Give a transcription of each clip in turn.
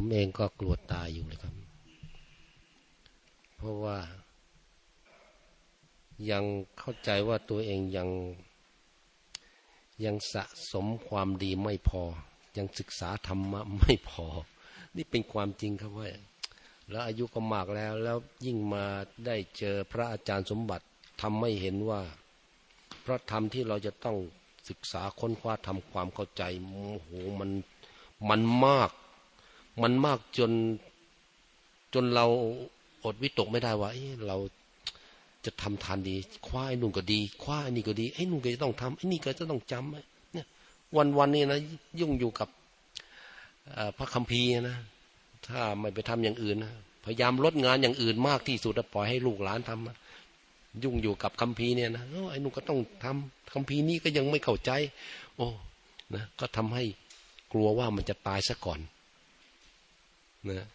ผมเองก็กลัวตายอยู่เลยครับ เพราะว่า ยังเข้าใจว่าตัวเองยังยังสะสมความดีไม่พอ ยังศึกษาธรรมะไม่พอ นี่เป็นความจริงครับว่าแล้วอายุก็มากแล้วแล้วยิ่งมาได้เจอพระอาจารย์สมบัติทำให้เห็นว่า พระธรรมที่เราจะต้องศึกษาค้นคว้าทำความเข้าใจโอ้โหมันมันมาก มันมากจนจนเราอดวิตกไม่ได้ว่าเราจะทำทานดี คว้าไอ้นุ่งก็ดีคว้าไอ้นี่ก็ดีไอ้นุ่งก็จะต้องทำไอ้นี่ก็จะต้องจำเนี่ย วันวันนี้นะยุ่งอยู่กับพระคัมภีร์นะถ้าไม่ไปทำอย่างอื่นนะพยายามลดงานอย่างอื่นมากที่สุดปล่อยให้ลูกหลานทำยุ่งอยู่กับคัมภีร์เนี่ยนะไอ้นุ่งก็ต้องทำคัมภีร์นี้ก็ยังไม่เข้าใจ โอ้นะก็ทำให้กลัวว่ามันจะตายซะก่อน นะ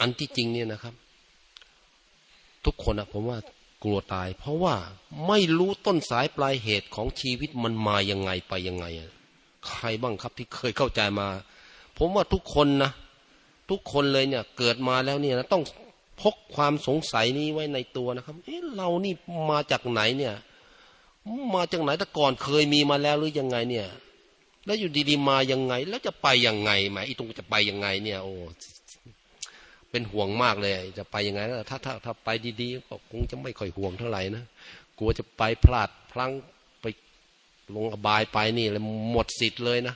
อันที่จริงเนี่ยนะครับ ทุกคนอะผมว่ากลัวตาย เพราะว่าไม่รู้ต้นสายปลายเหตุของชีวิตมันมายังไงไปยังไงใครบ้างครับที่เคยเข้าใจมา ผมว่าทุกคนนะทุกคนเลยเนี่ย เกิดมาแล้วเนี่ยนะต้องพกความสงสัยนี้ไว้ในตัวนะครับ เอ๊ะเรานี่มาจากไหนเนี่ย มาจากไหนแต่ก่อนเคยมีมาแล้วหรือยังไงเนี่ย แล้วอยู่ดีๆมายังไง แล้วจะไปยังไงไหมอีตรงจะไปยังไง เนี่ย โอ้เป็นห่วงมากเลย จะไปยังไงถ้าถ้าถ้าไปดีๆก็คงจะไม่ค่อยห่วงเท่าไหร่นะกลัวจะไปพลาดพลั้งไปลงอบายไปนี่เลยหมดสิทธิ์เลยนะ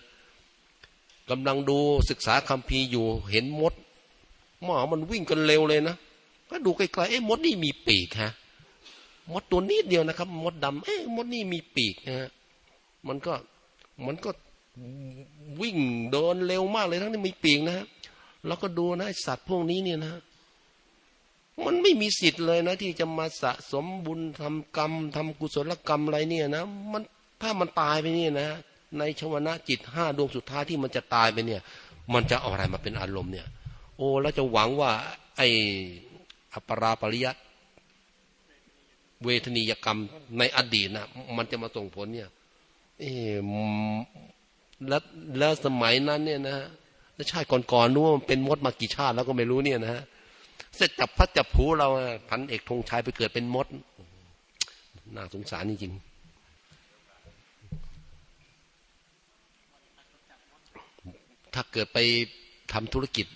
กำลังดูศึกษาคัมภีร์อยู่เห็นมดหมามันวิ่งกันเร็วเลยนะก็ดูไกลๆเอ๊ะมดนี่มีปีกฮะมดตัวนิดเดียวนะครับ มดดำเอ๊ะมดนี่มีปีกนะฮะมันก็มันก็ วิ่งเดินเร็วมากเลยทั้งที่มีปีกนะฮะเราก็ดูนะสัตว์พวกนี้เนี่ยนะ มันไม่มีสิทธิ์เลยนะ ที่จะมาสะสมบุญทำกรรมทำกุศลกรรมอะไรเนี่ยนะ มันถ้ามันตายไปเนี่ยนะ ในชวนะจิตห้าดวงสุดท้ายที่มันจะตายไปเนี่ย มันจะเอาอะไรมาเป็นอารมณ์เนี่ย โอ้แล้วจะหวังว่า ไอ้อปราปริยัตเวทนียกรรมในอดีตนะมันจะมาส่งผลเนี่ย เอ แล้วแล้วสมัยนั้นเนี่ยนะฮะชาติก่อนๆนู้ว่ามันเป็นมดมากี่ชาติแล้วก็ไม่รู้เนี่ยนะฮะเสร็จจับพัดจับผูเราพันเอกธงชัยไปเกิดเป็นมดน่าสงสารจริงถ้าเกิดไปทำธุรกิจ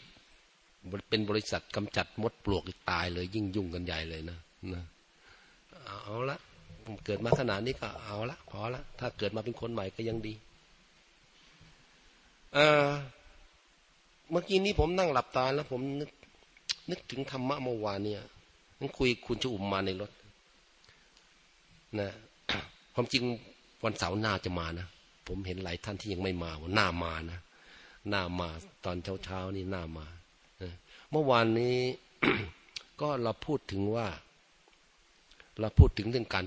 เป็นบริษัทกำจัดมดปลวกตายเลย ยิ่งยุ่งกันใหญ่เลยนะนะเอาละเกิดมาขนาดนี้ก็เอาละพอละถ้าเกิดมาเป็นคนใหม่ก็ยังดี เมื่อกี้นี้ผมนั่งหลับตาแล้ว ผมนึกนึกถึงธรรมะเมื่อวานเนี่ยนั่งคุยคุณจะอุ่มมาในรถนะความจริงวันเสาร์หน้าจะมานะผมเห็นหลายท่านที่ยังไม่มาว่าหน้ามานะหน้ามาตอนเช้าเช้านี่หน้ามาเมื่อวานนี้ก็เราพูดถึงว่า เราพูดถึงเรื่องการ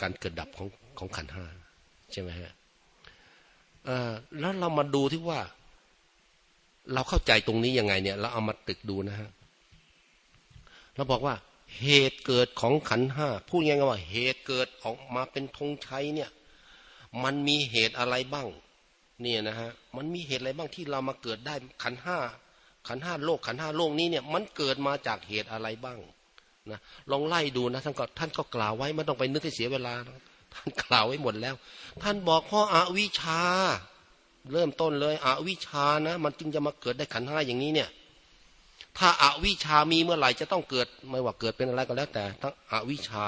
การเกิดดับของของขันห้าใช่ไหมฮะ แล้วเรามาดูที่ว่า เราเข้าใจตรงนี้ยังไง เนี่ย เราเอามาตึกดูนะฮะเราบอกว่า เหตุเกิดของขันห้าพูดง่ายๆว่า เหตุเกิดออกมาเป็นธงชัยเนี่ย มันมีเหตุอะไรบ้าง เนี่ยนะฮะมันมีเหตุอะไรบ้างที่เรามาเกิดได้ขันห้าขันห้าโลกขันห้าโลกนี้เนี่ย มันเกิดมาจากเหตุอะไรบ้างนะลองไล่ดูนะท่านก็ท่านก็กล่าวไว้ไม่ต้องไปนึกให้เสียเวลา ท่านกล่าวไว้หมดแล้ว ท่านบอกเพราะอาวิชา เริ่มต้นเลยอวิชานะ มันจึงจะมาเกิดได้ขันห้าอย่างนี้เนี่ย ถ้าอาวิชามีเมื่อไหร่จะต้องเกิด ไม่ว่าเกิดเป็นอะไรก็แล้วแต่ ทั้งอวิชา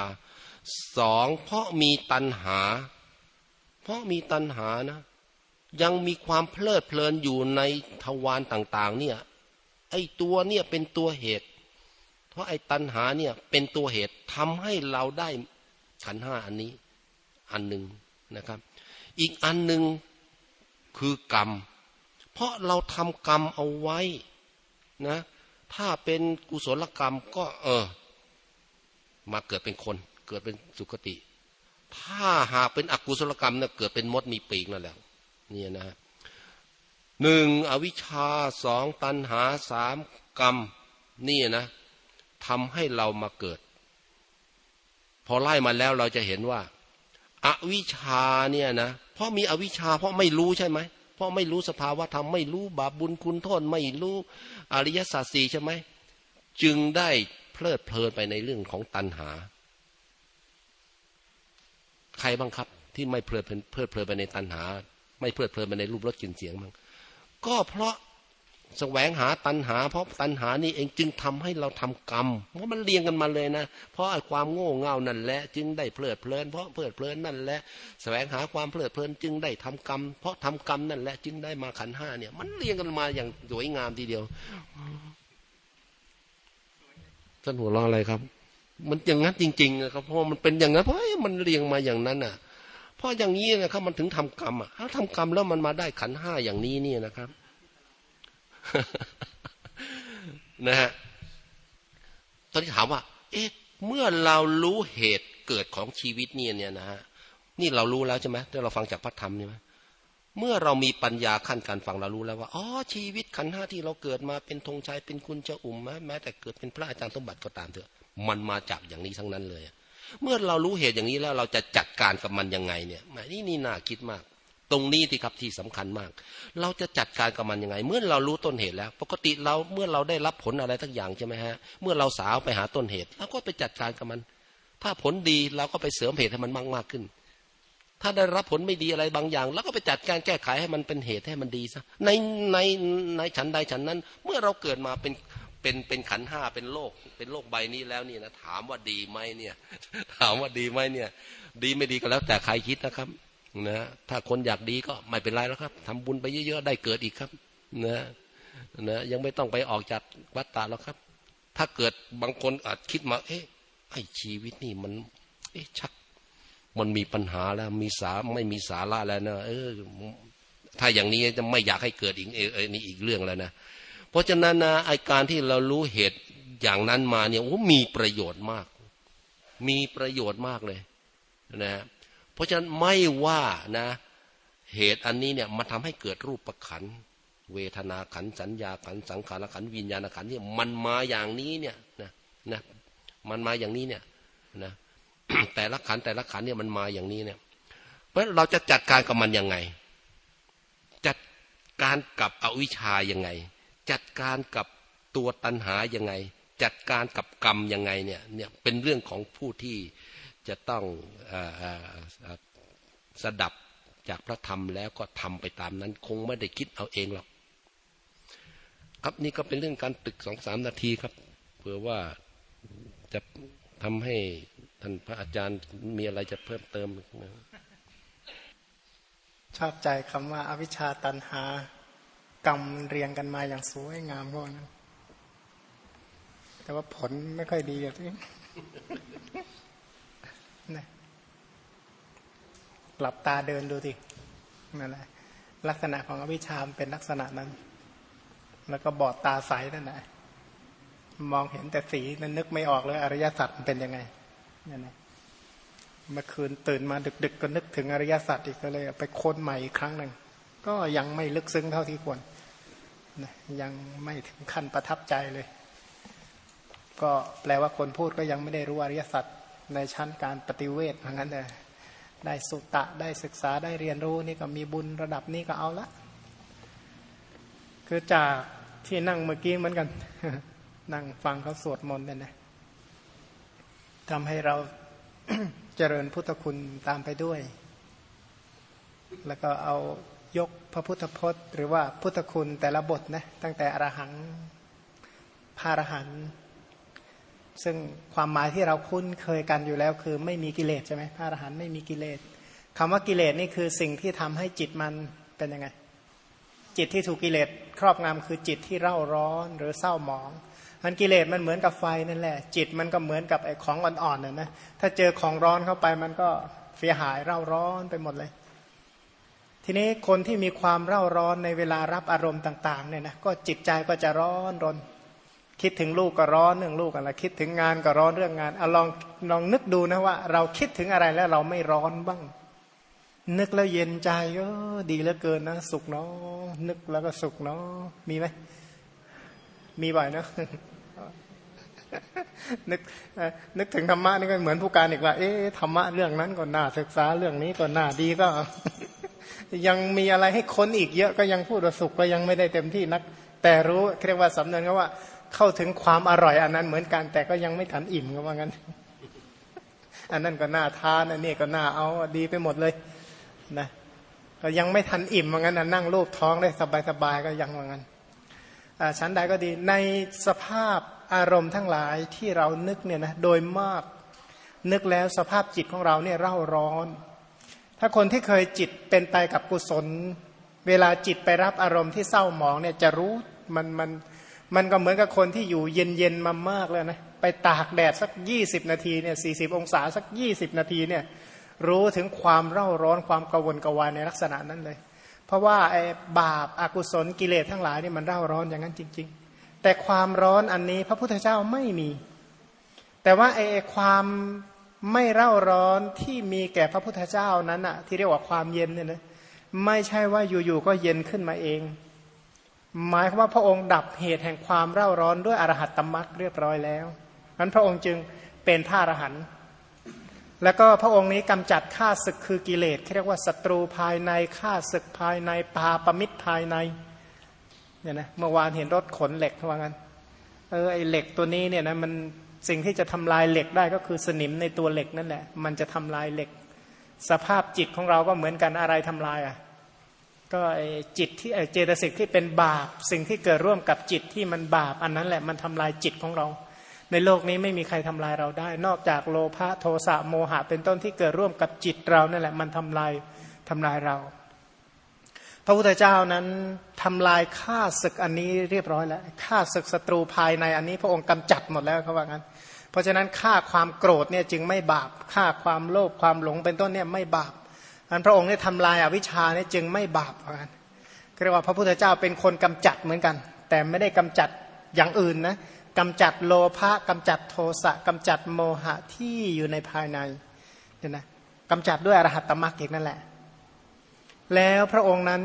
สองเพราะมีตัณหา เพราะมีตัณหานะ ยังมีความเพลิดเพลินอยู่ในทวารต่าง ๆ เนี่ย ไอตัวเนี่ยเป็นตัวเหตุ เพราะไอตัณหาเนี่ยเป็นตัวเหตุทำให้เราได้ขันห้าอันนี้ อันหนึ่งนะครับ อีกอันหนึ่งคือกรรม เพราะเราทำกรรมเอาไว้นะ ถ้าเป็นกุศลกรรมก็เออ มาเกิดเป็นคน เกิดเป็นสุคติ ถ้าหากเป็นอกุศลกรรมเนี่ยเกิดเป็นมดมีปีกนั่นแหละนี่นะหนึ่งอวิชชาสองตัณหาสามกรรม นี่นะทำให้เรามาเกิด พอไล่มาแล้วเราจะเห็นว่า อวิชชาเนี่ยนะเพราะมีอวิชชาเพราะไม่รู้ใช่ไหมเพราะไม่รู้สภาวะธรรมไม่รู้บาปบุญคุณโทษไม่รู้อริยสัจสี่ใช่ไหมจึงได้เพลิดเพลินไปในเรื่องของตัณหา ใครบ้างครับ ที่ไม่เพลิดเพลิดเพลินไปในตัณหา ไม่เพลิดเพลินไปในรูปรสกลิ่นเสียงบ้างก็เพราะ แสวงหาตัณหา เพราะตัณหานี่เองจึงทำให้เราทำกรรม เพราะมันเรียงกันมาเลยนะ เพราะความโง่เง่านั่นแหละ จึงได้เพลิดเพลิน เพราะเพลิดเพลินนั่นแหละแสวงหาความเพลิดเพลินจึงได้ทำกรรม เพราะทำกรรมนั่นแหละ จึงได้มาขันห้าเนี่ย มันเรียงกันมาอย่างสวยงามทีเดียวท่านหัวเราะอะไรครับ มันอย่างนั้นจริงๆนะครับเพราะมันเป็นอย่างนั้นเพราะมันเรียงมาอย่างนั้นอะเพราะอย่างนี้นะครับมันถึงทำกรรมอะถ้าทำกรรมแล้วมันมาได้ขันห้าอย่างนี้เนี่ยนะครับ นะฮะตอนที่ถามว่า เอ๊ะ เมื่อเรารู้เหตุเกิดของชีวิตเนี่ยเนี่ยนะฮะนี่เรารู้แล้วใช่ไหมที่เราฟังจากพระธรรมใช่ไหมเมื่อเรามีปัญญาขั้นการฟังเรารู้แล้วว่าอ๋อชีวิตขันห้าที่เราเกิดมาเป็นธงชัยเป็นคุณเจ้าอุ่มแม้แต่เกิดเป็นพระอาจารย์สมบัติก็ตามเถอะ มันมาจากอย่างนี้ทั้งนั้นเลย เมื่อเรารู้เหตุอย่างนี้แล้วเราจะจัดการกับมันยังไงเนี่ยนี่นี่น่าคิดมาก ตรงนี้ที่ครับที่สำคัญมาก เราจะจัดการกับมันยังไง เมื่อเรารู้ต้นเหตุแล้ว ปกติเราเมื่อเราได้รับผลอะไรทั้งอย่างใช่ไหมฮะ เมื่อเราสาวไปหาต้นเหตุเราก็ไปจัดการกับมัน ถ้าผลดีเราก็ไปเสริมเหตุให้มันมากมากขึ้น ถ้าได้รับผลไม่ดีอะไรบางอย่างเราก็ไปจัดการแก้ไขให้มันเป็นเหตุให้มันดีซะในในในฉันใดฉันนั้น เมื่อเราเกิดมาเป็นเป็นเป็นขันห้าเป็นโลก เป็นโลกใบนี้แล้วนี่นะถามว่าดีไหมเนี่ย ถามว่าดีไหมเนี่ย ดีไม่ดีก็แล้วแต่ใครคิดนะครับ นะถ้าคนอยากดีก็ไม่เป็นไรแล้วครับทำบุญไปเยอะๆได้เกิดอีกครับนะนะยังไม่ต้องไปออกจากวัฏฏะแล้วครับ ถ้าเกิดบางคนอาจคิดมา เอ๊ะไอชีวิตนี่มัน เอ๊ะชัก มันมีปัญหาแล้ว มีสาไม่มีสาระแล้วนะเออ ถ้าอย่างนี้จะไม่อยากให้เกิดอีกเออนี่อีกเรื่องแล้วนะเพราะฉะนั้นนะไอการที่เรารู้เหตุอย่างนั้นมาเนี่ยโอ้มีประโยชน์มาก มีประโยชน์มากเลย นะ ราะฉะนั้นไม่ว่านะ เหตุอันนี้เนี่ยมาทำให้เกิดรูปประขันเวทนาขันสัญญาขันสังขารขันวิญญาณขันเนี่ยมันมาอย่างนี้เนี่ยนะนะมันมาอย่างนี้เนี่ยนะแต่ละขันแต่ละขันเนี่ยมันมาอย่างนี้เนี่ย เพราะเราจะจัดการกับมันยังไง จัดการกับอวิชายังไง จัดการกับตัวตัณหายังไง จัดการกับกรรมยังไงเนี่ยเนี่ยเป็นเรื่องของผู้ที่ จะต้องสดับจากพระธรรมแล้วก็ทำไปตามนั้น คงไม่ได้คิดเอาเองหรอก ครับนี่ก็เป็นเรื่องการตึกสองสามนาทีครับเผื่อว่าจะทำให้ท่านพระอาจารย์มีอะไรจะเพิ่มเติมนะชอบใจคำว่าอาวิชชาตันหากรรมเรียงกันมาอย่างสวยงามพวกนั้นแต่ว่าผลไม่ค่อยดีอย่างที่ นะหลับตาเดินดูสินั่นแหละลักษณะของอวิชามเป็นลักษณะนั้น แล้วก็บอดตาใสนั่นแหละมองเห็นแต่สีนั้นนึกไม่ออกเลยอริยสัจมันเป็นยังไงนั่นแหละเมื่อคืนตื่นมาดึก ๆ ก็นึกถึงอริยสัจอีกก็เลย ไปค้นใหม่อีกครั้งหนึ่งก็ยังไม่ลึกซึ้งเท่าที่ควรยังไม่ถึงขั้นประทับใจเลย ก็แปลว่าคนพูดก็ยังไม่ได้รู้อริยสัจ ในชั้นการปฏิเวทเพราะงั้นเลยได้สุตะได้ศึกษาได้เรียนรู้นี่ก็มีบุญระดับนี้ก็เอาละ คือจากที่นั่งเมื่อกี้เหมือนกัน นั่งฟังเขาสวดมนต์เนี่ยนะทำให้เราเจริญพุทธคุณตามไปด้วย แล้วก็เอายกพระพุทธพจน์ หรือว่าพุทธคุณแต่ละบทนะตั้งแต่อรหังพารหัน ซึ่งความหมายที่เราคุ้นเคยกันอยู่แล้วคือไม่มีกิเลสใช่ไหมพระอรหันต์ไม่มีกิเลสคำว่ากิเลสนี่คือสิ่งที่ทำให้จิตมันเป็นยังไง จิตที่ถูกกิเลสครอบงำคือจิตที่เร่าร้อนหรือเศร้าหมองมันกิเลสมันเหมือนกับไฟนั่นแหละ จิตมันก็เหมือนกับไอ้ของอ่อนๆน่ะนะถ้าเจอของร้อนเข้าไปมันก็เสียหายเร่าร้อนไปหมดเลย ทีนี้คนที่มีความเร่าร้อนในเวลารับอารมณ์ต่างๆเนี่ยนะก็จิตใจก็จะร้อนรน คิดถึงลูกก็ร้อนเรื่องลูกอะไรคิดถึงงานก็ร้อนเรื่องงานเอาลองลองนึกดูนะว่า เราคิดถึงอะไรแล้วเราไม่ร้อนบ้าง นึกแล้วเย็นใจก็ดีเหลือเกินนะ สุขเนาะนึกแล้วก็สุขเนาะมีไหมมีบ่อยเนาะนึกนึกถึงธรรมะนี่ก็เหมือนผู้การอีกว่า เอ๊ะธรรมะเรื่องนั้นก็น่าศึกษาเรื่องนี้ก็น่าดีก็ ยังมีอะไรให้ค้นอีกเยอะก็ยังพูดว่าสุขก็ยังไม่ได้เต็มที่นัก แต่รู้เรียกว่าสำเนียงก็ว่า เข้าถึงความอร่อยอันนั้นเหมือนกันแต่ก็ยังไม่ทันอิ่มก็ว่างั้น อันนั้นก็น่าทานอันนี้ก็น่าเอาดีไปหมดเลยนะก็ยังไม่ทันอิ่มว่างั้นนั่งรูปท้องได้สบายๆก็ยังว่างั้นชั้นใดก็ดีในสภาพอารมณ์ทั้งหลายที่เรานึกเนี่ยนะโดยมากนึกแล้วสภาพจิตของเราเนี่ยเร่าร้อน ถ้าคนที่เคยจิตเป็นไปกับกุศล เวลาจิตไปรับอารมณ์ที่เศร้าหมองเนี่ยจะรู้มันมัน มันก็เหมือนกับคนที่อยู่เย็นเย็นมามากเลยนะไปตากแดดสักยี่สิบนาทีเนี่ยสี่สิบองศาสักยี่สิบนาทีเนี่ยรู้ถึงความเร่าร้อนความกวนกวายในลักษณะนั้นเลย เพราะว่าไอ้บาปอากุศลกิเลสทั้งหลายนี่มันเร่าร้อนอย่างนั้นจริง ๆ แต่ความร้อนอันนี้พระพุทธเจ้าไม่มี แต่ว่าไอ้ความไม่เร่าร้อนที่มีแก่พระพุทธเจ้านั้นอะที่เรียกว่าความเย็นเนี่ยนะไม่ใช่ว่าอยู่ๆก็เย็นขึ้นมาเอง หมายความว่าพระองค์ดับเหตุแห่งความเร่าร้อนด้วยอรหัตตมรักเรียบร้อยแล้วนั้นพระองค์จึงเป็นพระอรหันต์แล้วก็พระองค์นี้กำจัดข้าศึกคือกิเลสเรียกว่าศัตรูภายในข้าศึกภายในปาปมิตรภายในเนี่ยนะเมื่อวานเห็นรถขนเหล็กว่างั้นเออไอเหล็กตัวนี้เนี่ยนะมันสิ่งที่จะทำลายเหล็กได้ก็คือสนิมในตัวเหล็กนั่นแหละมันจะทำลายเหล็ก สภาพจิตของเราก็เหมือนกันอะไรทำลายอะ ก็จิตที่เจตสิกที่เป็นบาป สิ่งที่เกิดร่วมกับจิตที่มันบาป อันนั้นแหละมันทำลายจิตของเรา ในโลกนี้ไม่มีใครทำลายเราได้ นอกจากโลภะโทสะโมหะ เป็นต้นที่เกิดร่วมกับจิตเรานั่นแหละมันทำลายทำลายเรา พระพุทธเจ้านั้นทำลายฆ่าศึกอันนี้เรียบร้อยแล้วฆ่าศึกศัตรูภายในอันนี้ พระองค์กำจัดหมดแล้วเขาว่างั้น เพราะฉะนั้นฆ่าความโกรธเนี่ยจึงไม่บาปฆ่าความโลภความหลงเป็นต้นเนี่ยไม่บาป อันพระองค์เนี่ยทำลายอาวิชชาเนี่ยจึงไม่บาปเหมือนกันเรียกว่าพระพุทธเจ้าเป็นคนกำจัดเหมือนกัน แต่ไม่ได้กำจัดอย่างอื่นนะกำจัดโลภะกำจัดโทสะกำจัดโมหะที่อยู่ในภายในเนี่ยนะกำจัดด้วยอรหัตตมรรคอีกนั่นแหละ แล้วพระองค์นั้น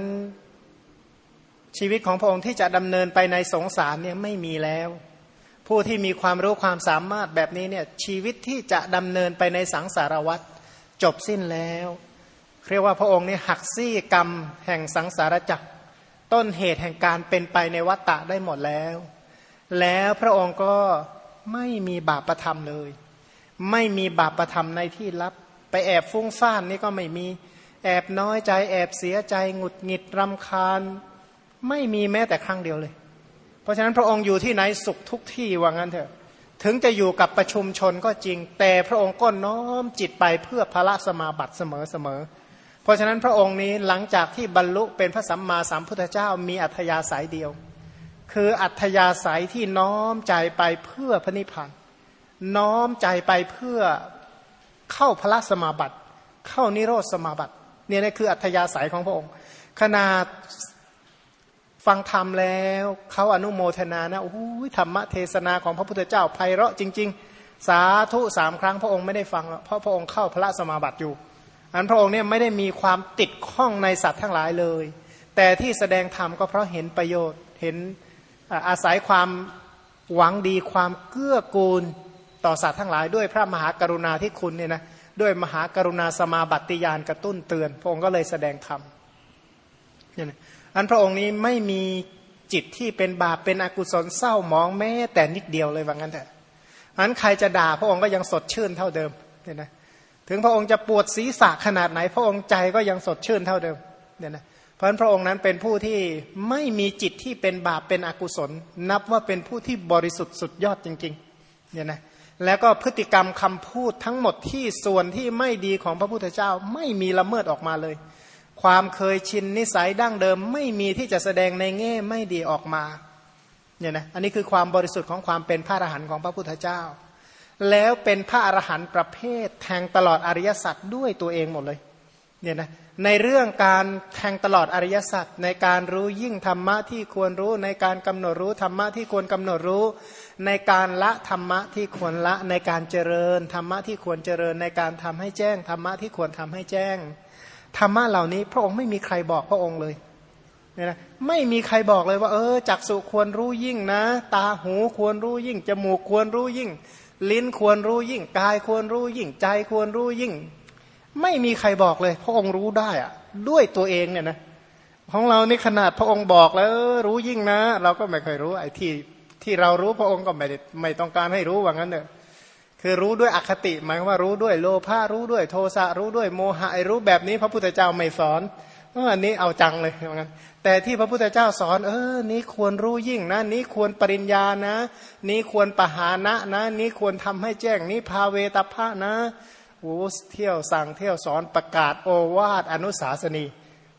ชีวิตของพระองค์ที่จะดำเนินไปในสงสารเนี่ยไม่มีแล้ว ผู้ที่มีความรู้ความสามารถแบบนี้เนี่ยชีวิตที่จะดำเนินไปในสังสารวัฏจบสิ้นแล้ว เรียกว่าพระองค์นี่หักซี่กรรมแห่งสังสารจักรต้นเหตุแห่งการเป็นไปในวัฏฏะได้หมดแล้ว แล้วพระองค์ก็ไม่มีบาปประทำเลย ไม่มีบาปประทำในที่ลับ ไปแอบฟุ้งซ่านนี่ก็ไม่มีแอบน้อยใจแอบเสียใจหงุดหงิดรำคาญ ไม่มีแม้แต่ครั้งเดียวเลย เพราะฉะนั้นพระองค์อยู่ที่ไหนสุขทุกที่ว่างั้นเถอะ ถึงจะอยู่กับประชุมชนก็จริง แต่พระองค์ก็น้อมจิตไปเพื่อพระสมาบัติเสมอเสมอ เพราะฉะนั้นพระองค์นี้หลังจากที่บรรลุเป็นพระสัมมาสัมพุทธเจ้ามีอัธยาศัยเดียว คืออัธยาศัยที่น้อมใจไปเพื่อพระนิพพานน้อมใจไปเพื่อเข้าพระสมาบัติ เข้านิโรธสมาบัติเนี่ยนี่คืออัธยาศัยของพระองค์ ขนาดฟังธรรมแล้วเขาอนุโมทนานะโอ้ยธรรมเทศนาของพระพุทธเจ้าไพเราะจริง ๆ สาธุสามครั้งพระองค์ไม่ได้ฟังเพราะพระองค์เข้าพระสมาบัติอยู่ อันพระองค์เนี่ยไม่ได้มีความติดข้องในสัตว์ทั้งหลายเลย แต่ที่แสดงธรรมก็เพราะเห็นประโยชน์เห็นอาศัยความหวังดีความเกื้อกูลต่อสัตว์ทั้งหลาย ด้วยพระมหากรุณาที่คุณเนี่ยนะด้วยมหากรุณาสมาบัติยานกระตุ้นเตือน พระองค์ก็เลยแสดงธรรมเนี่ยนะอันพระองค์นี้ไม่มีจิตที่เป็นบาปเป็นอกุศลเศร้ามองแม้แต่นิดเดียวเลยว่างั้นแต่อันใครจะด่าพระองค์ก็ยังสดชื่นเท่าเดิมเนี่ยนะ ถึงพระองค์จะปวดศีรษะขนาดไหน พระองค์ใจก็ยังสดชื่นเท่าเดิมเนี่ยนะเพราะฉะนั้นพระองค์นั้นเป็นผู้ที่ไม่มีจิตที่เป็นบาปเป็นอกุศล นับว่าเป็นผู้ที่บริสุทธิ์สุดยอดจริงๆเนี่ยนะแล้วก็พฤติกรรมคำพูดทั้งหมดที่ส่วนที่ไม่ดีของพระพุทธเจ้าไม่มีละเมิดออกมาเลย ความเคยชินนิสัยดั้งเดิม ไม่มีที่จะแสดงในแง่ไม่ดีออกมาเนี่ยนะอันนี้คือความบริสุทธิ์ของความเป็นพระอรหันต์ของพระพุทธเจ้า แล้วเป็นพระอรหันต์ประเภท แทงตลอดอริยสัจด้วยตัวเองหมดเลยเนี่ยนะในเรื่องการแทงตลอดอริยสัจในการรู้ยิ่งธรรมะที่ควรรู้ ในการกำหนดรู้ธรรมะที่ควรกำหนดรู้ ในการละธรรมะที่ควรละ ในการเจริญธรรมะที่ควรเจริญ ในการทำให้แจ้งธรรมะที่ควรทำให้แจ้งธรรมะเหล่านี้ พระองค์ไม่มีใครบอกพระองค์เลยเนี่ยนะไม่มีใครบอกเลยว่า เออจักสุควรรู้ยิ่งนะ ตาหูควรรู้ยิ่งจมูกควรรู้ยิ่ง ลิ้นควรรู้ยิ่ง กายควรรู้ยิ่ง ใจควรรู้ยิ่ง ไม่มีใครบอกเลย พระองค์รู้ได้อะด้วยตัวเองเนี่ยนะของเรานี่ขนาดพระองค์บอกแล้วรู้ยิ่งนะ เราก็ไม่เคยรู้ไอ้ที่ที่เรารู้พระองค์ก็ไม่ได้ไม่ต้องการให้รู้ว่างั้นเนอะคือรู้ด้วยอคติหมายว่ารู้ด้วยโลภะรู้ด้วยโทสะรู้ด้วยโมหะรู้แบบนี้พระพุทธเจ้าไม่สอน อันนี้เอาจังเลยว่างั้นแต่ที่พระพุทธเจ้าสอน เออ นี้ควรรู้ยิ่งนะ นี้ควรปริญญานะ นี้ควรปหานะนะ นี้ควรทำให้แจ้ง นี้พาเวตาพะนะโอ้เที่ยวสั่งเที่ยวสอนประกาศโอวาทอนุสาสนี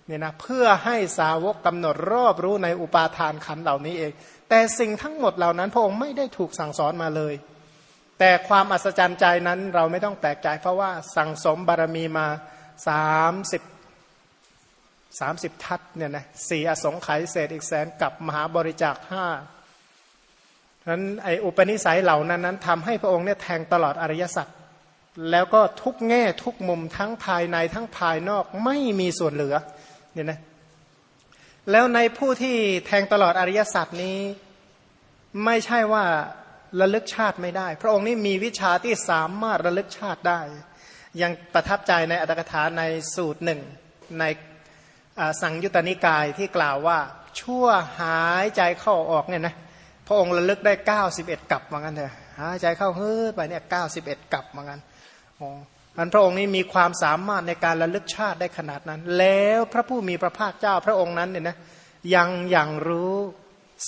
เนี่ยนะเพื่อให้สาวกกำหนดรอบรู้ในอุปาทานขันเหล่านี้เอง แต่สิ่งทั้งหมดเหล่านั้น พระองค์ไม่ได้ถูกสั่งสอนมาเลย แต่ความอัศจรรย์ใจนั้นเราไม่ต้องแปลกใจเพราะว่าสั่งสมบารมีมาสาม สามสิบทัศเนี่ยนะสี่อสงไขยเศษอีกแสนกับมหาบริจาคห้านั้นไออุปนิสัยเหล่านั้นนั้นทำให้พระองค์เนี่ยแทงตลอดอริยสัจแล้วก็ทุกแง่ทุกมุมทั้งภายในทั้งภายนอกไม่มีส่วนเหลือเนี่ยนะแล้วในผู้ที่แทงตลอดอริยสัจนี้ไม่ใช่ว่าระลึกชาติไม่ได้ พระองค์นี้มีวิชาที่สามารถระลึกชาติได้ ยังประทับใจในอัตถกถาในสูตรหนึ่งใน สังยุตตนิกายที่กล่าวว่าชั่วหายใจเข้าออกเนี่ยนะพระองค์ระลึกได้ 91 กลับเหมือนกันเถอะหายใจเข้าเฮ้ยไปเนี่ยเก้าสิบเอ็ดกับเหมือนกันโอ้อันพระองค์นี้มีความสามารถในการระลึกชาติได้ขนาดนั้น แล้วพระผู้มีพระภาคเจ้าพระองค์นั้นเนี่ยนะยังอย่างรู้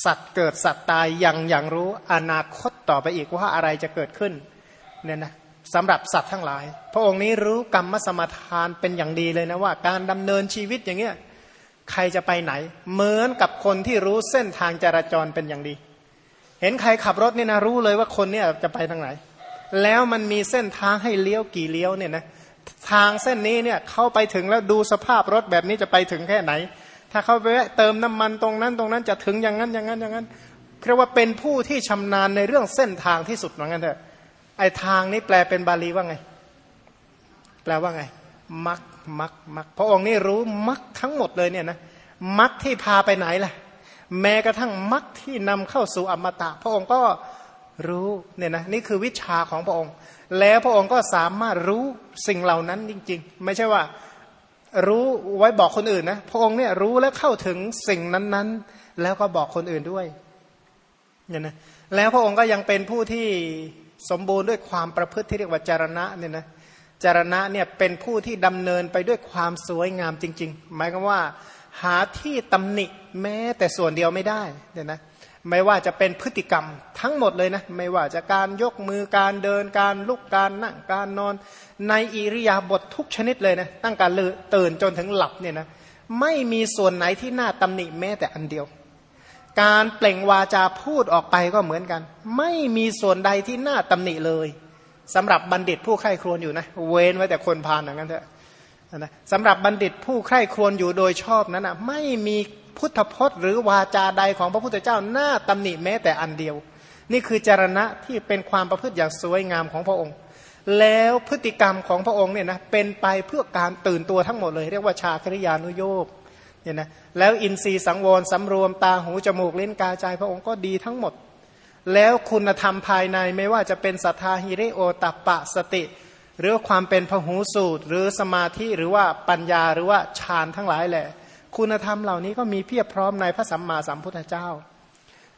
สัตว์เกิดสัตว์ตายยังอย่างรู้อนาคตต่อไปอีกว่าอะไรจะเกิดขึ้นเนี่ยนะ สำหรับสัตว์ทั้งหลาย พระองค์นี้รู้กรรมสมทานเป็นอย่างดีเลยนะว่า การดำเนินชีวิตอย่างเงี้ยใครจะไปไหน เหมือนกับคนที่รู้เส้นทางจราจรเป็นอย่างดี เห็นใครขับรถเนี่ยนะรู้เลยว่าคนเนี่ยจะไปทางไหน แล้วมันมีเส้นทางให้เลี้ยวกี่เลี้ยวเนี่ยนะทางเส้นนี้เนี่ยเข้าไปถึงแล้วดูสภาพรถแบบนี้จะไปถึงแค่ไหน ถ้าเขาไปเติมน้ำมันตรงนั้นตรงนั้นจะถึงอย่างนั้นอย่างนั้นอย่างนั้นเรียกว่าเป็นผู้ที่ชำนาญในเรื่องเส้นทางที่สุดเหมือนกันเถอะ ไอทางนี้แปลเป็นบาลีว่าไง แปลว่าไงมักมักมักพระองค์นี่รู้มักทั้งหมดเลยเนี่ยนะมักที่พาไปไหนล่ะ แม้กระทั่งมักที่นำเข้าสู่อมตะ พระองค์ก็รู้เนี่ยนะนี่คือวิชาของพระองค์ แล้วพระองค์ก็สามารถรู้สิ่งเหล่านั้นจริง ๆ ไม่ใช่ว่ารู้ไว้บอกคนอื่นนะพระองค์เนี่ยรู้และเข้าถึงสิ่งนั้นๆ แล้วก็บอกคนอื่นด้วยเนี่ยนะแล้วพระองค์ก็ยังเป็นผู้ที่ สมบูรณ์ด้วยความประพฤติที่เรียกว่าจารณะเนี่ยนะจารณะเนี่ยเป็นผู้ที่ดำเนินไปด้วยความสวยงามจริง ๆ หมายความว่าหาที่ตำหนิแม้แต่ส่วนเดียวไม่ได้เนี่ยนะไม่ว่าจะเป็นพฤติกรรมทั้งหมดเลยนะไม่ว่าจะการยกมือการเดินการลุกการนั่งการนอน ในอิริยาบถททุกชนิดเลยนะตั้งการตื่นจนถึงหลับเนี่ยนะไม่มีส่วนไหนที่น่าตำหนิแม้แต่อันเดียว การเปล่งวาจาพูดออกไปก็เหมือนกัน ไม่มีส่วนใดที่น่าตำหนิเลยสำหรับบัณฑิตผู้ใคร่ครวญอยู่นะ เว้นไว้แต่คนพาลอย่างนั้นเถอะนะสำหรับบัณฑิตผู้ใคร่ครวญอยู่โดยชอบนั้นนะไม่มีพุทธพจน์ หรือวาจาใดของพระพุทธเจ้าน่าตำหนิแม้แต่อันเดียว นี่คือจารณะที่เป็นความประพฤติอย่างสวยงามของพระองค์ แล้วพฤติกรรมของพระองค์เนี่ยนะเป็นไปเพื่อการตื่นตัวทั้งหมดเลย เรียกว่าชาคริยานุโยก เนี่ยนะแล้วอินทรีย์สังวรสำรวมตาหูจมูกเล่นกายใจพระองค์ก็ดีทั้งหมด แล้วคุณธรรมภายในไม่ว่าจะเป็นศรัทธาฮิริโอตัปปะสติ หรือความเป็นพหูสูตร หรือสมาธิหรือว่าปัญญาหรือว่าฌานทั้งหลายแหละ คุณธรรมเหล่านี้ก็มีเพียบพร้อมในพระสัมมาสัมพุทธเจ้า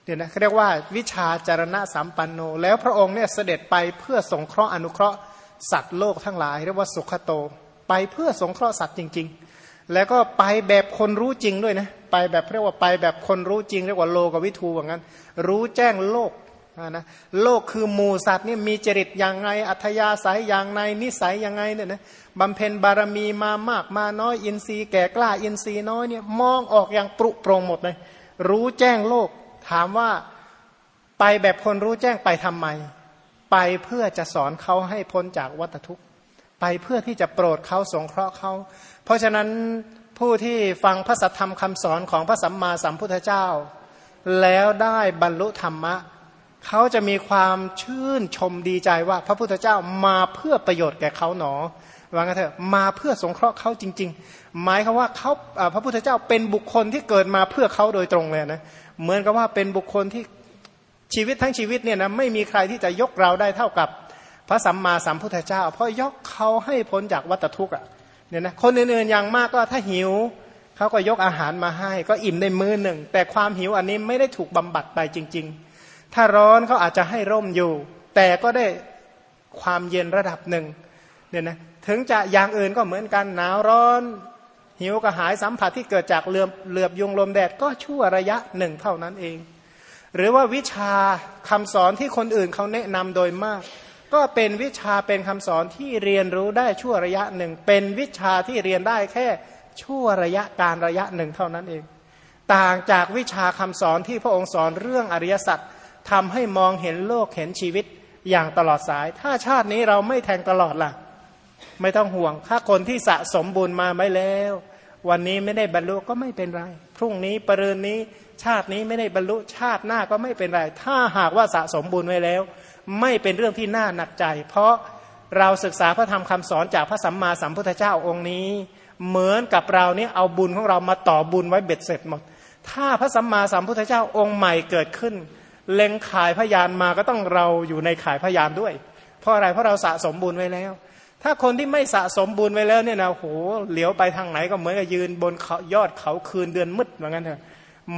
เดี๋ยวนะเขาเรียกว่าวิชาจารณะสัมปันโน แล้วพระองค์เนี่ยเสด็จไปเพื่อสงเคราะห์อนุเคราะห์สัตว์โลกทั้งหลายเรียกว่าสุขโต ไปเพื่อสงเคราะห์สัตว์จริง ๆ แล้วก็ไปแบบคนรู้จริงด้วยนะไปแบบเรียกว่าไปแบบคนรู้จริงเรียกว่าโลกวิทูว่างั้น รู้แจ้งโลกนะโลกคือหมูสัตว์นี่มีจริตอย่างไงอัธยาศัยอย่างไงนิสัยอย่างไงเนี่ยนะบำเพ็ญบารมีมามากมาน้อยอินทรีย์แก่กล้าอินทรีย์น้อยเนี่ยมองออกอย่างปรุโปรงหมดเลย รู้แจ้งโลก ถามว่าไปแบบคนรู้แจ้งไปทำไม ไปเพื่อจะสอนเขาให้พ้นจากวัฏทุกข์ ไปเพื่อที่จะโปรดเขาสงเคราะห์เขา ราะฉะนั้นผู้ที่ฟังพระสัทธรรมคำสอนของพระสัมมาสัมพุทธเจ้า แล้วได้บรรลุธรรมะ เขาจะมีความชื่นชมดีใจว่าพระพุทธเจ้ามาเพื่อประโยชน์แก่เขาหนอว่างั้นเถอะมาเพื่อสงเคราะห์เขาจริง ๆ หมายคือว่าเขาพระพุทธเจ้าเป็นบุคคลที่เกิดมาเพื่อเขาโดยตรงเลยนะเหมือนกับว่าเป็นบุคคลที่ชีวิตทั้งชีวิตเนี่ยนะไม่มีใครที่จะยกเราได้เท่ากับพระสัมมาสัมพุทธเจ้า เพราะยกเขาให้พ้นจากวัฏทุกข์อะ เนี่ยนะคนอื่นๆอย่างมากก็ถ้าหิวเขาก็ยกอาหารมาให้ ก็อิ่มในมือหนึ่ง แต่ความหิวอันนี้ไม่ได้ถูกบำบัดไปจริง ๆ ถ้าร้อนเขาอาจจะให้ร่มอยู่ แต่ก็ได้ความเย็นระดับหนึ่งเนี่ยนะถึงจะอย่างอื่นก็เหมือนกันหนาวร้อน หิวกระหายสัมผัสที่เกิดจากเลือบเหลือบยุงลมแดดก็ชั่วระยะหนึ่งเท่านั้นเอง หรือว่าวิชาคำสอนที่คนอื่นเขาแนะนำโดยมาก ก็เป็นวิชาเป็นคำสอนที่เรียนรู้ได้ชั่วระยะหนึ่ง เป็นวิชาที่เรียนได้แค่ชั่วระยะการระยะหนึ่งเท่านั้นเอง ต่างจากวิชาคำสอนที่พระองค์สอนเรื่องอริยสัจทำให้มองเห็นโลกเห็นชีวิตอย่างตลอดสาย ถ้าชาตินี้เราไม่แทงตลอดล่ะ ไม่ต้องห่วง ถ้าคนที่สะสมบุญมาไม่แล้ว วันนี้ไม่ได้บรรลุก็ไม่เป็นไร พรุ่งนี้ปรืนนี้ชาตินี้ไม่ได้บรรลุชาติหน้าก็ไม่เป็นไร ถ้าหากว่าสะสมบุญไว้แล้ว ไม่เป็นเรื่องที่น่าหนักใจ เพราะเราศึกษาพระธรรมคำสอนจากพระสัมมาสัมพุทธเจ้าองค์นี้ เหมือนกับเราเนี่ยเอาบุญของเรามาต่อบุญไว้เบ็ดเสร็จหมด ถ้าพระสัมมาสัมพุทธเจ้าองค์ใหม่เกิดขึ้น เล็งขายพยานมาก็ต้องเราอยู่ในขายพยานด้วย เพราะอะไรเพราะเราสะสมบุญไว้แล้ว ถ้าคนที่ไม่สะสมบุญไว้แล้วเนี่ยนะโหเหลียวไปทางไหนก็เหมือนกับยืนบนยอดเขาคืนเดือนมืดเหมือนกันเถอะ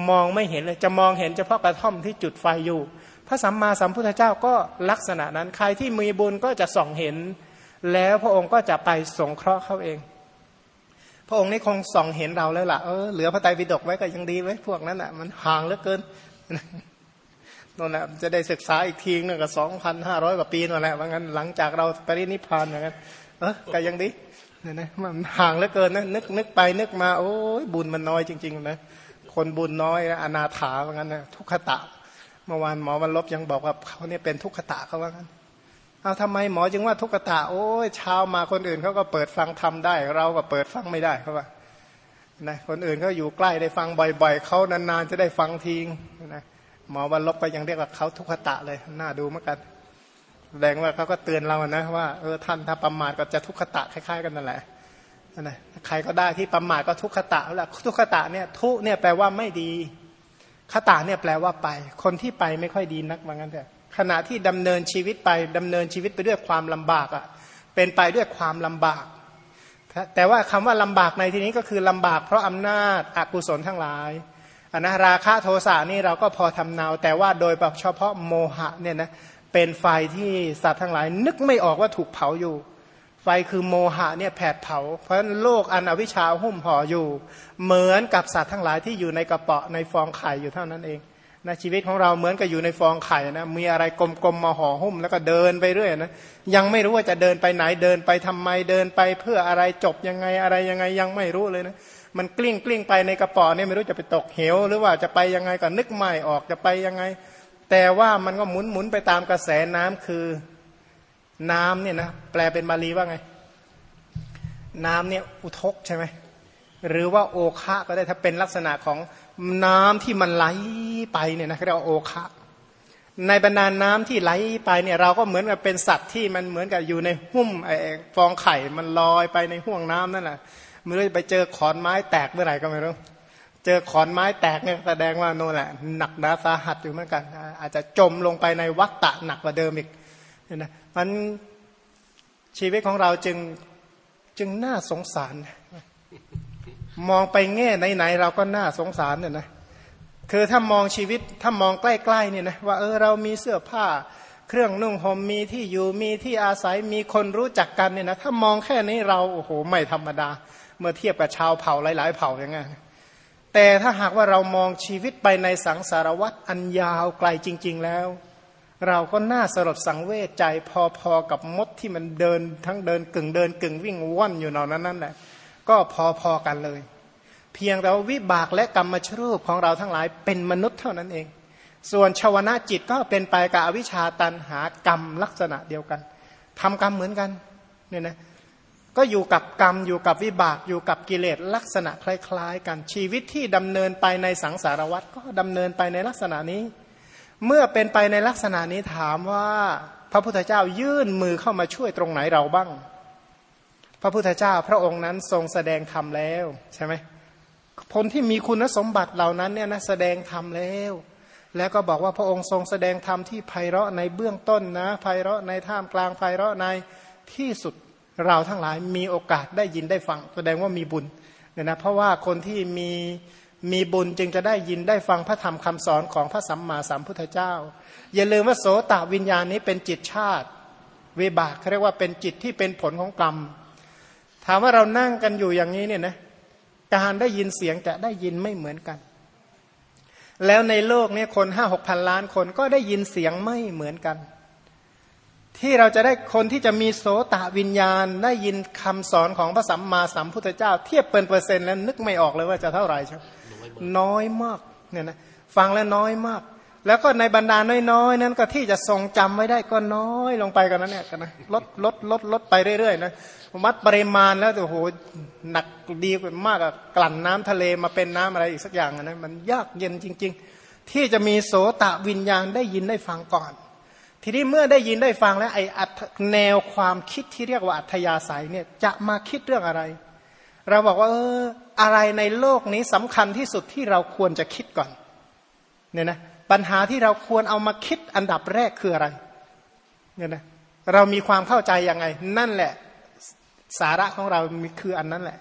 มองไม่เห็นเลยจะมองเห็นเฉพาะกระท่อมที่จุดไฟอยู่ พระสัมมาสัมพุทธเจ้าก็ลักษณะนั้น ใครที่มีบุญก็จะส่องเห็น แล้วพระองค์ก็จะไปสงเคราะห์เขาเอง พระองค์นี่คงส่องเห็นเราแล้วล่ะเออเหลือพระไตรปิฎกไว้ก็ยังดีไว้พวกนั้นอะ มันห่างเหลือเกินนั่นแหละจะได้ศึกษาอีกทีนึงก็สองพันห้าร้อยกว่าปีนั่นแหละว่างั้นหลังจากเราปรินิพพานอย่างนั้นเออก็ยังดีเนี่ยนะมันห่างเหลือเกินนะนึกนึกไปนึกมา โอ้ยบุญมันน้อยจริง ๆ นะ คนบุญน้อยอนาถาว่างั้นนะทุกขตะ เมื่อวานหมอวันลบยังบอกว่าเขาเนี่ยเป็นทุกขตะเขาว่างั้นเอาทำไมหมอจึงว่าทุกขตะโอ้ยช้ามาคนอื่นเขาก็เปิดฟังทำได้ เราก็เปิดฟังไม่ได้เขาว่านะคนอื่นเขาอยู่ใกล้ได้ฟังบ่อย ๆเขานานๆจะได้ฟังทีนะหมอวันลบไปยังเรียกว่าเขาทุกขตะเลยน่าดูเหมือนกันแสดงว่าเขาก็เตือนเรานะว่าเออท่านถ้าประมาทก็จะทุกขตะคล้าย ๆ กันนั่นแหละนะใครก็ได้ที่ประมาทก็ทุกขตะแล้วทุกขตะเนี่ยทุเนี่ยแปลว่าไม่ดี ขตะเนี่ยแปลว่าไป คนที่ไปไม่ค่อยดีนักว่างั้นเถอะขณะที่ดำเนินชีวิตไปดำเนินชีวิตไปด้วยความลำบากอะเป็นไปด้วยความลำบาก แต่ว่าคำว่าลำบากในที่นี้ก็คือลำบาก เพราะอำนาจอกุศลทั้งหลายอันนะราคะโทสะนี่เราก็พอทำเนา แต่ว่าโดยเฉพาะโมหะเนี่ยนะเป็นไฟที่สัตว์ทั้งหลาย นึกไม่ออกว่าถูกเผาอยู่ ไฟคือโมหะเนี่ยแผดเผา เพราะฉะนั้นโลกอันอวิชชาหุ้มห่ออยู่ เหมือนกับสัตว์ทั้งหลายที่อยู่ในกระเป๋าในฟองไข่อยู่เท่านั้นเองนะชีวิตของเราเหมือนกับอยู่ในฟองไข่นะมีอะไรกลมๆมาห่อหุ้มแล้วก็เดินไปเรื่อยนะยังไม่รู้ว่าจะเดินไปไหนเดินไปทำไมเดินไปเพื่ออะไรจบยังไงอะไรยังไงยังไม่รู้เลยนะมันกลิ้งกลิ้งไปในกระป๋อเนี่ยไม่รู้จะไปตกเหว หรือว่าจะไปยังไงก็นึกไม่ออกจะไปยังไง แต่ว่ามันก็หมุนหมุนไปตามกระแสน้ำคือ น้ำเนี่ยนะแปลเป็นบาลีว่าไง น้ำเนี่ยอุทกใช่ไหมหรือว่าโอคะก็ได้ถ้าเป็นลักษณะของน้ำที่มันไหลไปเนี่ยนะเรียกว่าโอคะในบรรดาน้ำที่ไหลไปเนี่ยเราก็เหมือนกับเป็นสัตว์ที่มันเหมือนกับอยู่ในหุ้มไอ้ฟองไข่มันลอยไปในห่วงน้ำนั่นแหละไม่รู้ไปเจอขอนไม้แตกเมื่อไหร่ก็ไม่รู้ เจอขอนไม้แตกเนี่ยแสดงว่าโน่นแหละหนักหนาสาหัสอยู่เหมือนกัน อาจจะจมลงไปในวัฏฏะหนักกว่าเดิมอีกนี่นะ มันชีวิตของเราจึงจึงน่าสงสาร มองไปแง่ไหนๆเราก็น่าสงสารเนี่ยนะคือถ้ามองชีวิตถ้ามองใกล้ๆเนี่ยนะว่าเออเรามีเสื้อผ้า เครื่องนุ่งห่มมีที่อยู่มีที่อาศัยมีคนรู้จักกันเนี่ยนะถ้ามองแค่นี้เราโอ้โหไม่ธรรมดา เมื่อเทียบกับชาวเผ่าหลาย ๆ เผ่าอย่างเงี้ยแต่ถ้าหากว่าเรามองชีวิตไปในสังสารวัฏอันยาวไกลจริง ๆ แล้ว เราก็น่าสลดสังเวชใจพอๆกับมดที่มันเดินทั้งเดินกึ่งเดินกึ่งวิ่งว่อนอยู่นอนนั้นนั่นแหละก็พอๆกันเลย เพียงแต่ว่าวิบากและกรรมชรูปของเราทั้งหลายเป็นมนุษย์เท่านั้นเอง ส่วนชาวนะจิตก็เป็นไปกับอวิชชาตันหากรรมลักษณะเดียวกันทำกรรมเหมือนกันเนี่ยนะก็อยู่กับกรรมอยู่กับวิบากอยู่กับกิเลสลักษณะคล้าย ๆ กันชีวิตที่ดำเนินไปในสังสารวัฏก็ดำเนินไปในลักษณะนี้ เมื่อเป็นไปในลักษณะนี้ถามว่าพระพุทธเจ้ายื่นมือเข้ามาช่วยตรงไหนเราบ้าง พระพุทธเจ้าพระองค์นั้นทรงแสดงธรรมแล้วใช่ไหมคนที่มีคุณสมบัติเหล่านั้นเนี่ยนะแสดงธรรมแล้ว แล้วก็บอกว่าพระองค์ทรงแสดงธรรมที่ไพเราะในเบื้องต้นนะไพเราะในท่ามกลางไพเราะในที่สุดเราทั้งหลายมีโอกาสได้ยินได้ฟัง แสดงว่ามีบุญเนี่ยนะเพราะว่าคนที่มี มีบุญจึงจะได้ยินได้ฟังพระธรรมคำสอนของพระสัมมาสัมพุทธเจ้า อย่าลืมว่าโสตวิญญาณนี้เป็นจิตชาติ วิบากเขาเรียกว่าเป็นจิตที่เป็นผลของกรรม ถามว่าเรานั่งกันอยู่อย่างนี้เนี่ยนะการได้ยินเสียงจะได้ยินไม่เหมือนกัน แล้วในโลกนี้คนห้าหกพันล้านคนก็ได้ยินเสียงไม่เหมือนกัน ที่เราจะได้คนที่จะมีโสตวิญญาณ ได้ยินคำสอนของพระสัมมาสัมพุทธเจ้า เทียบเป็นเปอร์เซ็นต์แล้วนึกไม่ออกเลยว่าจะเท่าไหร่ใช่ น้อยมากเนี่ยนะฟังแล้วน้อยมาก แล้วก็ในบรรดาน้อยๆ นั้นก็ที่จะทรงจำไว้ได้ก็น้อยลงไปกันนั้นเนี่ยกันนะลดลดลดลดไปเรื่อยๆนะวัดปริมาณแล้วโอ้โหหนักดีกว่ามากอะกลั่นน้ำทะเลมาเป็นน้ำอะไรอีกสักอย่างนะมันยากเย็นจริง ๆ ที่จะมีโสตะวิญญาณได้ยินได้ฟังก่อน ทีนี้เมื่อได้ยินได้ฟังแล้วไอ้แนวความคิดที่เรียกว่าอัธยาศัยเนี่ยจะมาคิดเรื่องอะไร เราบอกว่าเออ อะไรในโลกนี้สำคัญที่สุดที่เราควรจะคิดก่อนเนี่ยนะปัญหาที่เราควรเอามาคิดอันดับแรกคืออะไรเนี่ยนะเรามีความเข้าใจยังไง นั่นแหละ สาระของเราคืออันนั้นแหละ